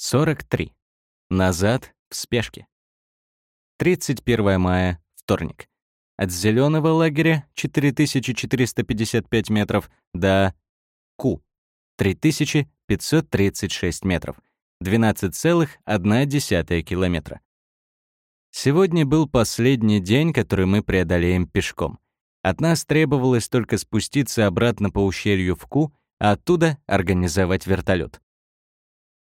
43. Назад в спешке. 31 мая, вторник. От зеленого лагеря 4455 метров до Ку 3536 метров. 12,1 километра. Сегодня был последний день, который мы преодолеем пешком. От нас требовалось только спуститься обратно по ущелью в Ку, а оттуда организовать вертолет.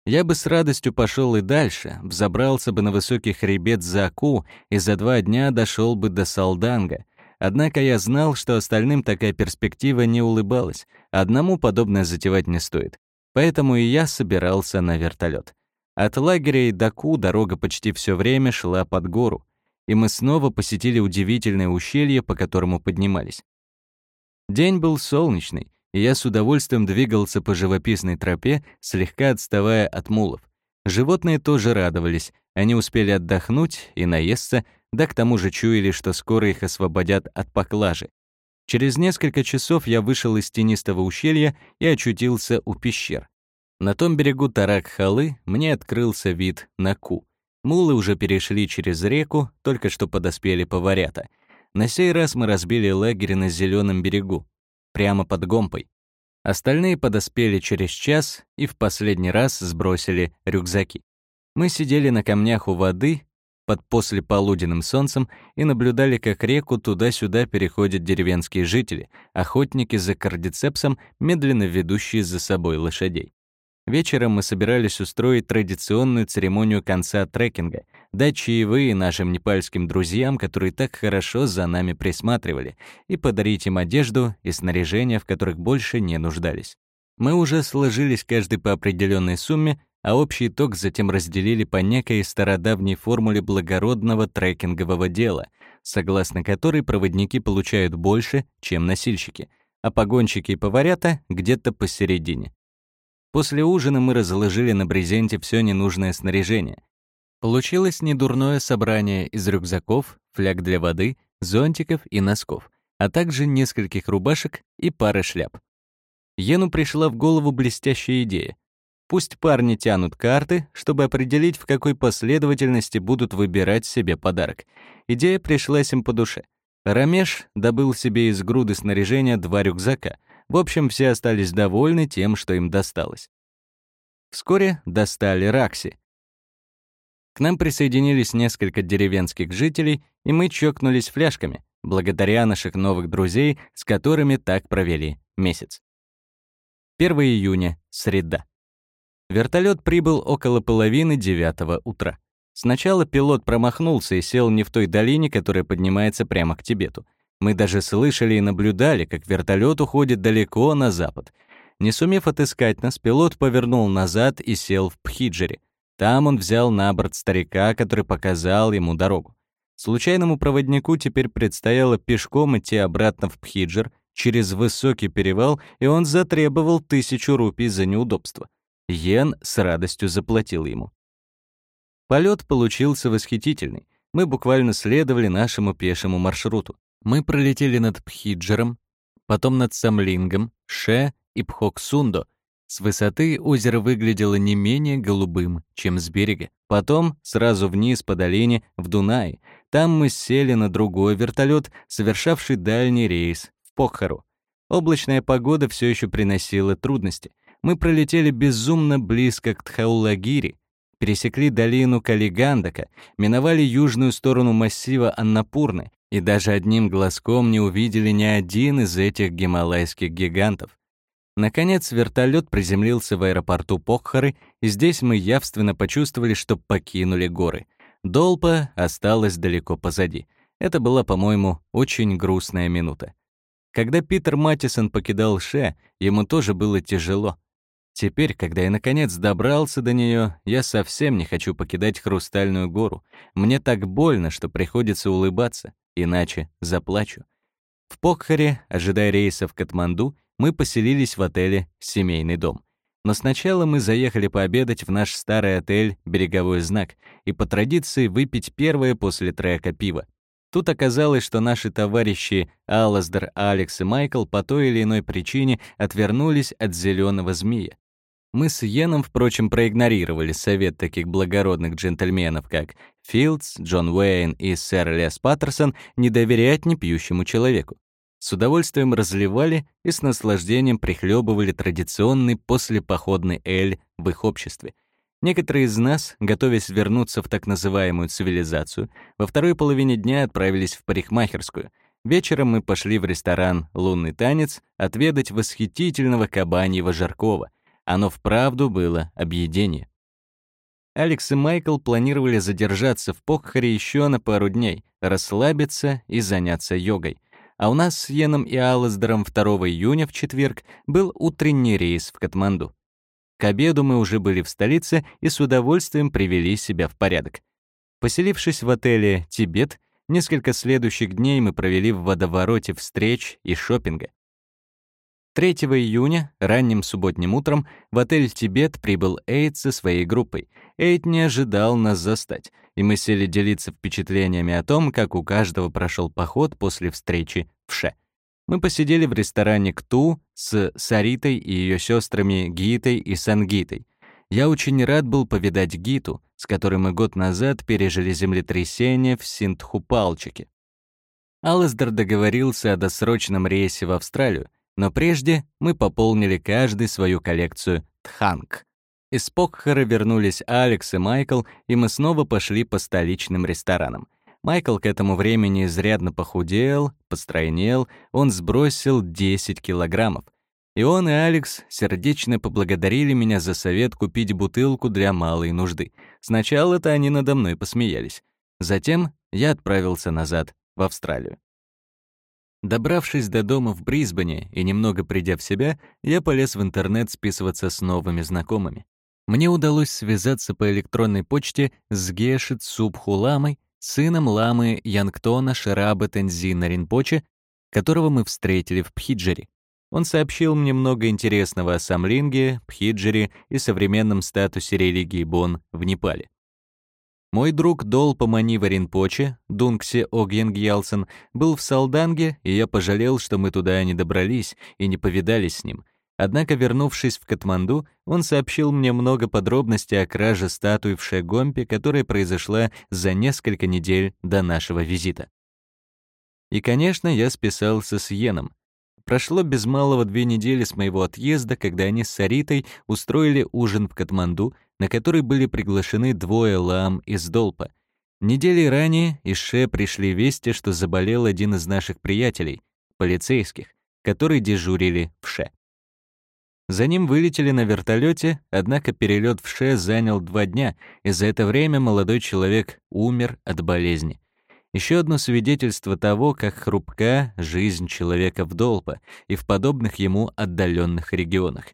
Я бы с радостью пошел и дальше, взобрался бы на высокий хребет Заку и за два дня дошел бы до Салданга. Однако я знал, что остальным такая перспектива не улыбалась, одному подобное затевать не стоит. Поэтому и я собирался на вертолет. От лагеря и до Ку дорога почти все время шла под гору, и мы снова посетили удивительное ущелье, по которому поднимались. День был солнечный, и я с удовольствием двигался по живописной тропе, слегка отставая от мулов. Животные тоже радовались, они успели отдохнуть и наесться, да к тому же чуяли, что скоро их освободят от поклажи. Через несколько часов я вышел из тенистого ущелья и очутился у пещер. На том берегу Тарак-Халы мне открылся вид на Ку. Мулы уже перешли через реку, только что подоспели поварята. На сей раз мы разбили лагерь на зеленом берегу прямо под гомпой. Остальные подоспели через час и в последний раз сбросили рюкзаки. Мы сидели на камнях у воды под послеполуденным солнцем и наблюдали, как реку туда-сюда переходят деревенские жители, охотники за кардицепсом, медленно ведущие за собой лошадей. Вечером мы собирались устроить традиционную церемонию конца трекинга, дать чаевые нашим непальским друзьям, которые так хорошо за нами присматривали, и подарить им одежду и снаряжение, в которых больше не нуждались. Мы уже сложились каждый по определенной сумме, а общий итог затем разделили по некой стародавней формуле благородного трекингового дела, согласно которой проводники получают больше, чем носильщики, а погонщики и поварята где-то посередине. После ужина мы разложили на брезенте все ненужное снаряжение. Получилось недурное собрание из рюкзаков, фляг для воды, зонтиков и носков, а также нескольких рубашек и пары шляп. Йену пришла в голову блестящая идея. Пусть парни тянут карты, чтобы определить, в какой последовательности будут выбирать себе подарок. Идея пришлась им по душе. Рамеш добыл себе из груды снаряжения два рюкзака — в общем, все остались довольны тем, что им досталось. Вскоре достали Ракси. К нам присоединились несколько деревенских жителей, и мы чокнулись фляжками, благодаря наших новых друзей, с которыми так провели месяц. 1 июня, среда. Вертолет прибыл около половины девятого утра. Сначала пилот промахнулся и сел не в той долине, которая поднимается прямо к Тибету. Мы даже слышали и наблюдали, как вертолет уходит далеко на запад. Не сумев отыскать нас, пилот повернул назад и сел в Пхиджере. Там он взял на борт старика, который показал ему дорогу. Случайному проводнику теперь предстояло пешком идти обратно в Пхиджер через высокий перевал, и он затребовал тысячу рупий за неудобство. Йен с радостью заплатил ему. Полет получился восхитительный. Мы буквально следовали нашему пешему маршруту. Мы пролетели над Пхиджером, потом над Самлингом, Ше и Пхоксундо. С высоты озеро выглядело не менее голубым, чем с берега. Потом сразу вниз по долине в Дунай. Там мы сели на другой вертолет, совершавший дальний рейс в Покхару. Облачная погода все еще приносила трудности. Мы пролетели безумно близко к Тхаулагири, пересекли долину Калигандака, миновали южную сторону массива Аннапурны и даже одним глазком не увидели ни один из этих гималайских гигантов. Наконец, вертолет приземлился в аэропорту Покхары, и здесь мы явственно почувствовали, что покинули горы. Долпа осталась далеко позади. Это была, по-моему, очень грустная минута. Когда Питер Матисон покидал Ше, ему тоже было тяжело. Теперь, когда я наконец добрался до нее, я совсем не хочу покидать Хрустальную гору. Мне так больно, что приходится улыбаться иначе заплачу. В Покхаре, ожидая рейса в Катманду, мы поселились в отеле «Семейный дом». Но сначала мы заехали пообедать в наш старый отель «Береговой знак» и по традиции выпить первое после трека пива. Тут оказалось, что наши товарищи Алаздер, Алекс и Майкл по той или иной причине отвернулись от зеленого змея. Мы с Йеном, впрочем, проигнорировали совет таких благородных джентльменов, как Филдс, Джон Уэйн и сэр Лес Паттерсон, не доверять непьющему человеку. С удовольствием разливали и с наслаждением прихлебывали традиционный послепоходный эль в их обществе. Некоторые из нас, готовясь вернуться в так называемую цивилизацию, во второй половине дня отправились в парикмахерскую. Вечером мы пошли в ресторан «Лунный танец» отведать восхитительного кабаньего жаркого. Оно вправду было объедение. Алекс и Майкл планировали задержаться в Покхаре еще на пару дней, расслабиться и заняться йогой. А у нас с Йеном и Алласдером 2 июня в четверг был утренний рейс в Катманду. К обеду мы уже были в столице и с удовольствием привели себя в порядок. Поселившись в отеле «Тибет», несколько следующих дней мы провели в водовороте встреч и шопинга. 3 июня, ранним субботним утром, в отель «Тибет» прибыл Эйд со своей группой. Эйд не ожидал нас застать, и мы сели делиться впечатлениями о том, как у каждого прошел поход после встречи в Ше. Мы посидели в ресторане «Кту» с Саритой и ее сестрами Гитой и Сангитой. Я очень рад был повидать Гиту, с которой мы год назад пережили землетрясение в Синтхупалчике. Алласдер договорился о досрочном рейсе в Австралию, но прежде мы пополнили каждый свою коллекцию «Тханг». Из Покхара вернулись Алекс и Майкл, и мы снова пошли по столичным ресторанам. Майкл к этому времени изрядно похудел, постройнел, он сбросил 10 килограммов. И он, и Алекс сердечно поблагодарили меня за совет купить бутылку для малой нужды. Сначала-то они надо мной посмеялись. Затем я отправился назад, в Австралию. Добравшись до дома в Брисбене и немного придя в себя, я полез в интернет списываться с новыми знакомыми. Мне удалось связаться по электронной почте с Гешит Субхуламой, сыном ламы Янгтона Шараба Тензина Ринпоче, которого мы встретили в Пхиджере. Он сообщил мне много интересного о Самлинге, Пхиджере и современном статусе религии Бон в Непале. Мой друг Долпа Манива Ринпоче, Дунгсе Огьенгьялсен, был в Салданге, и я пожалел, что мы туда не добрались и не повидались с ним. Однако, вернувшись в Катманду, он сообщил мне много подробностей о краже статуи в Шегомпе, которая произошла за несколько недель до нашего визита. И, конечно, я списался с Йеном. Прошло без малого две недели с моего отъезда, когда они с Саритой устроили ужин в Катманду, на который были приглашены двое лам из Долпа. Недели ранее из Ше пришли вести, что заболел один из наших приятелей, полицейских, которые дежурили в Ше. За ним вылетели на вертолете, однако перелет в Ше занял два дня, и за это время молодой человек умер от болезни. Еще одно свидетельство того, как хрупка жизнь человека в Долпа и в подобных ему отдаленных регионах.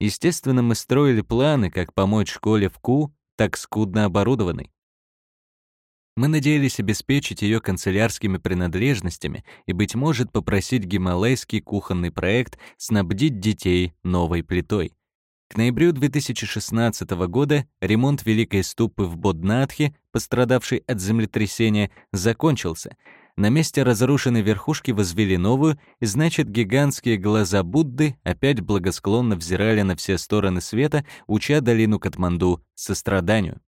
Естественно, мы строили планы, как помочь школе в Ку, так скудно оборудованной. Мы надеялись обеспечить ее канцелярскими принадлежностями и, быть может, попросить гималайский кухонный проект снабдить детей новой плитой. К ноябрю 2016 года ремонт Великой ступы в Боднатхе, пострадавшей от землетрясения, закончился. На месте разрушенной верхушки возвели новую, и значит, гигантские глаза Будды опять благосклонно взирали на все стороны света, уча долину Катманду состраданию.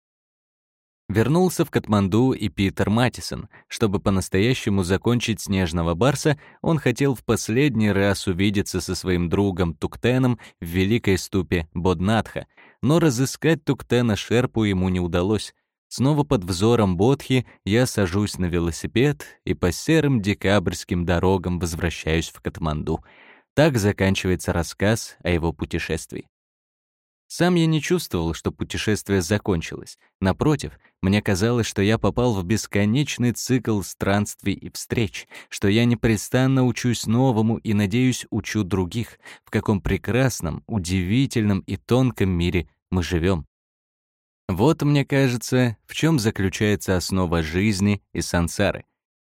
Вернулся в Катманду и Питер Матисон. Чтобы по-настоящему закончить «Снежного барса», он хотел в последний раз увидеться со своим другом Туктеном в великой ступе Боднатха, но разыскать Туктена Шерпу ему не удалось. Снова под взором Бодхи я сажусь на велосипед и по серым декабрьским дорогам возвращаюсь в Катманду. Так заканчивается рассказ о его путешествии. Сам я не чувствовал, что путешествие закончилось. Напротив, мне казалось, что я попал в бесконечный цикл странствий и встреч, что я непрестанно учусь новому и, надеюсь, учу других, в каком прекрасном, удивительном и тонком мире мы живем. Вот, мне кажется, в чем заключается основа жизни и сансары.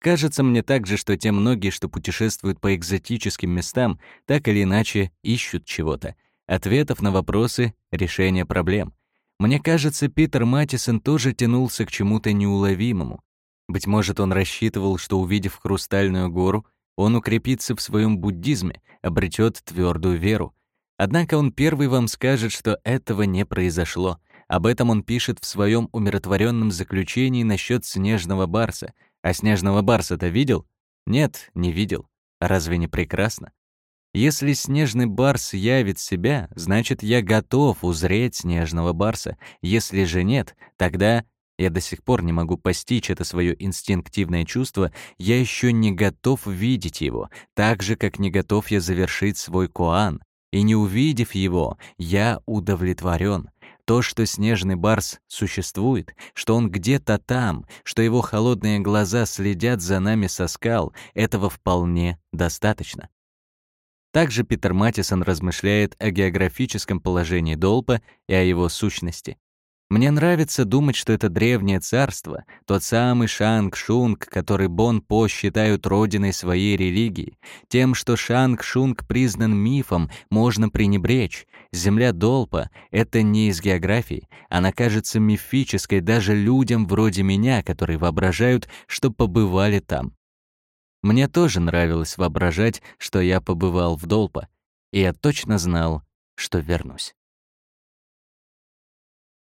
Кажется мне также, что те многие, что путешествуют по экзотическим местам, так или иначе ищут чего-то — ответов на вопросы, решения проблем. Мне кажется, Питер Матисон тоже тянулся к чему-то неуловимому. Быть может, он рассчитывал, что, увидев хрустальную гору, он укрепится в своем буддизме, обретет твердую веру. Однако он первый вам скажет, что этого не произошло. Об этом он пишет в своем умиротворенном заключении насчет снежного барса. А снежного барса-то видел? Нет, не видел. Разве не прекрасно? Если снежный барс явит себя, значит, я готов узреть снежного барса. Если же нет, тогда я до сих пор не могу постичь это свое инстинктивное чувство, я еще не готов видеть его, так же, как не готов я завершить свой коан. И не увидев его, я удовлетворен. То, что снежный барс существует, что он где-то там, что его холодные глаза следят за нами со скал, этого вполне достаточно. Также Питер Матисон размышляет о географическом положении Долпа и о его сущности. Мне нравится думать, что это древнее царство, тот самый Шанг-Шунг, который Бон-По считают родиной своей религии. Тем, что Шанг-Шунг признан мифом, можно пренебречь. Земля Долпа — это не из географии. Она кажется мифической даже людям вроде меня, которые воображают, что побывали там. Мне тоже нравилось воображать, что я побывал в Долпа, и я точно знал, что вернусь.